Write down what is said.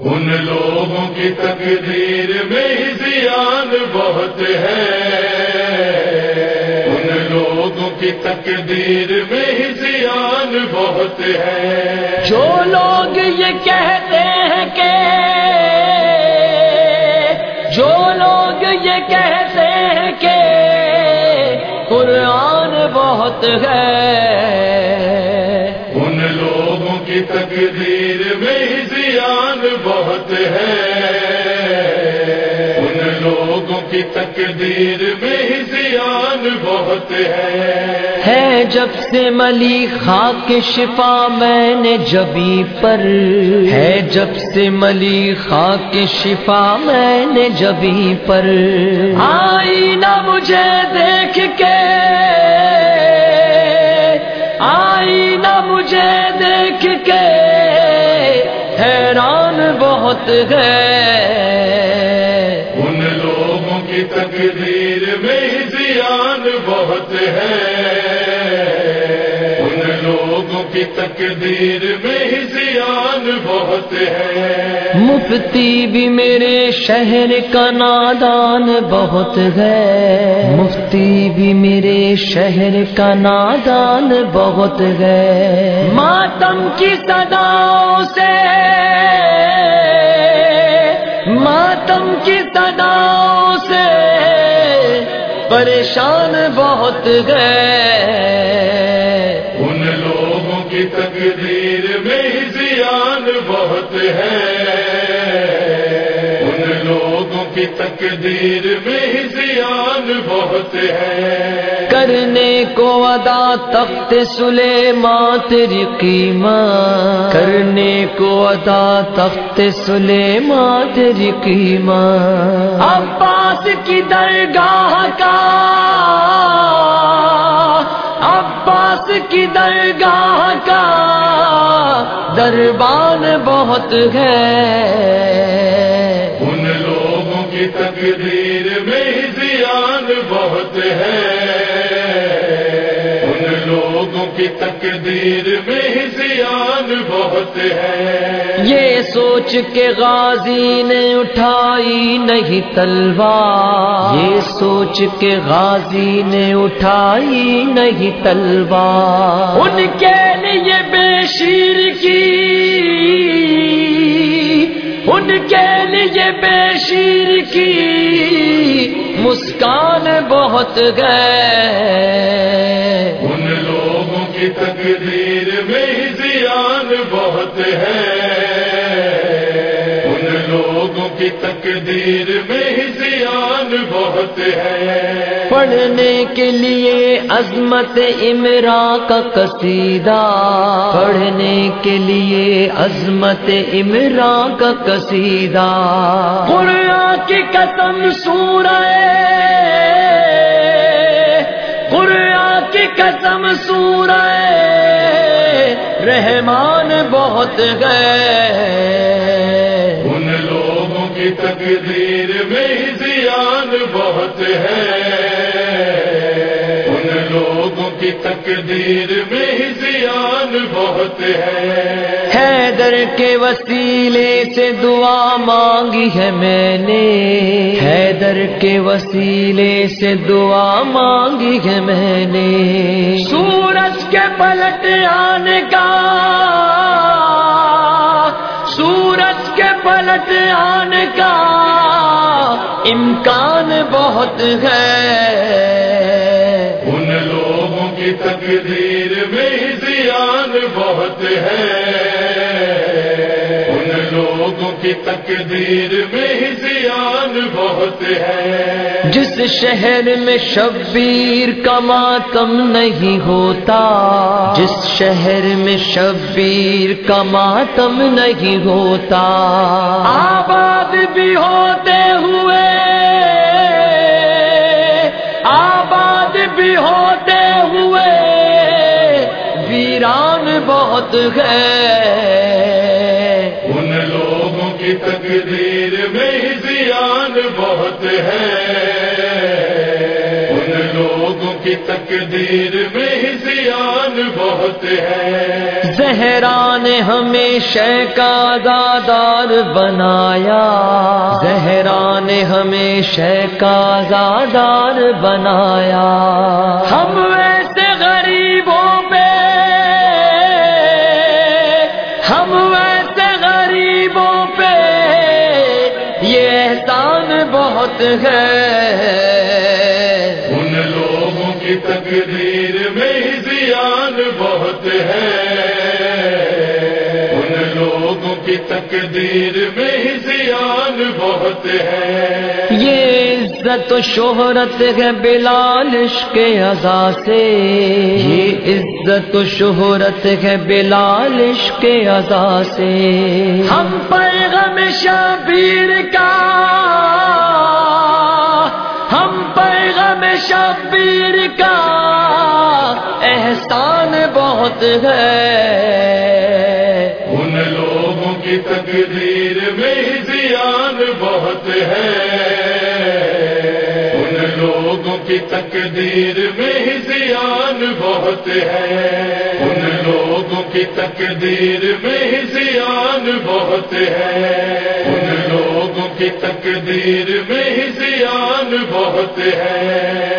ان لوگوں کی تقدیر میں زیان بہت ہے۔ ان لوگوں کی تقدیر میں زیان بہت ہے۔ جو لوگ یہ کہتے ہیں کہ جو لوگ یہ کہتے ہیں کہ قرآن بہت ہے۔ ان لوگوں کی تقدیر ہے ان لوگوں کی تقدیر میں زیان بہت ہے۔ ہے جب سے ملی خاک شفا میں نے جبی پر۔ ہے جب سے ملی خاک شفا میں نے جبی پر۔ آئی نہ مجھے دیکھ کے۔ آئی نہ مجھے دیکھ کے۔ حیران بہت ہے۔ ان لوگوں کی تقدیر میں زیان بہت ہے۔ ان لوگوں کی تقدیر میں زیان بہت ہے۔ مفتی بھی میرے شہر کا نادان بہت ہے۔ مفتی بھی میرے شہر کا نادان بہت ہے۔ ماتم کی صداؤں سے، ماتم کی صداؤں سے پریشان بہت گئے کی تقدیر میں زیان بہت ہے۔ ان لوگوں کی تقدیر میں زیان بہت ہے۔ کرنے کو ادا تخت سلے تیری قیمت۔ کرنے کو ادا تخت سلے تیری قیمت۔ عباس کی درگاہ کا کی درگاہ کا دربان بہت ہے۔ ان لوگوں کی تقدیر میں زیان بہت ہے۔ لوگوں کی تقدیر میں زیان بہت ہے۔ یہ سوچ کے غازی نے اٹھائی نہیں تلوار۔ یہ سوچ کے غازی نے اٹھائی نہیں تلوار۔ ان کے لیے بے شیر کی ان کے لیے بے شیر کی مسکان بہت گئے۔ تقدیر میں زیان بہت ہے۔ ان لوگوں کی تقدیر میں زیان بہت ہے۔ پڑھنے کے لیے عظمت عمرا کا قصیدہ۔ پڑھنے کے لیے عظمت عمرا کا قصیدہ۔ قرآن کی قسم سورہ قسم سورہ رحمان بہت گئے۔ ان لوگوں کی تقدیر میں زیان بہت ہے۔ لوگوں کی تقدیر میں زیان بہت ہے۔ حیدر کے وسیلے سے دعا مانگی ہے میں نے۔ حیدر کے وسیلے سے دعا مانگی ہے میں نے۔ سورج کے پلٹ آنے کا۔ سورج کے پلٹ آنے کا۔ امکان بہت ہے۔ تقدیر میں زیان بہت ہے۔ ان لوگوں کی تقدیر میں زیان بہت ہے۔ جس شہر میں شبیر کا ماتم نہیں ہوتا، جس شہر میں شبیر کا ماتم نہیں ہوتا۔ آباد بھی ہوتے ہوئے بہت ہے۔ ان لوگوں کی تقدیر میں زیان بہت ہے۔ ان لوگوں کی تقدیر میں ہی زیان بہت ہے۔ زہرا نے ہمیں شے کا زادار بنایا۔ زہرا نے ہمیں شے کا زادار بنایا۔ ہم بہت ہے۔ ان لوگوں کی تقدیر میں ہی زیان بہت ہے۔ ان لوگوں کی تقدیر میں ہی زیان بہت ہے۔ یہ عزت و شہرت ہے بلال عشق ازا سے۔ یہ عزت و شہرت ہے بلال عشق ازا سے۔ ہم پیغم شبیر کا شبیر کا احسان بہت ہے۔ ان لوگوں کی تقدیر میں زیان بہت ہے۔ ان لوگوں کی تقدیر میں زیان بہت ہے۔ ان لوگوں کی تقدیر میں زیان بہت ہے۔ ان لوگوں کی تقدیر میں زیان بہت ہیں۔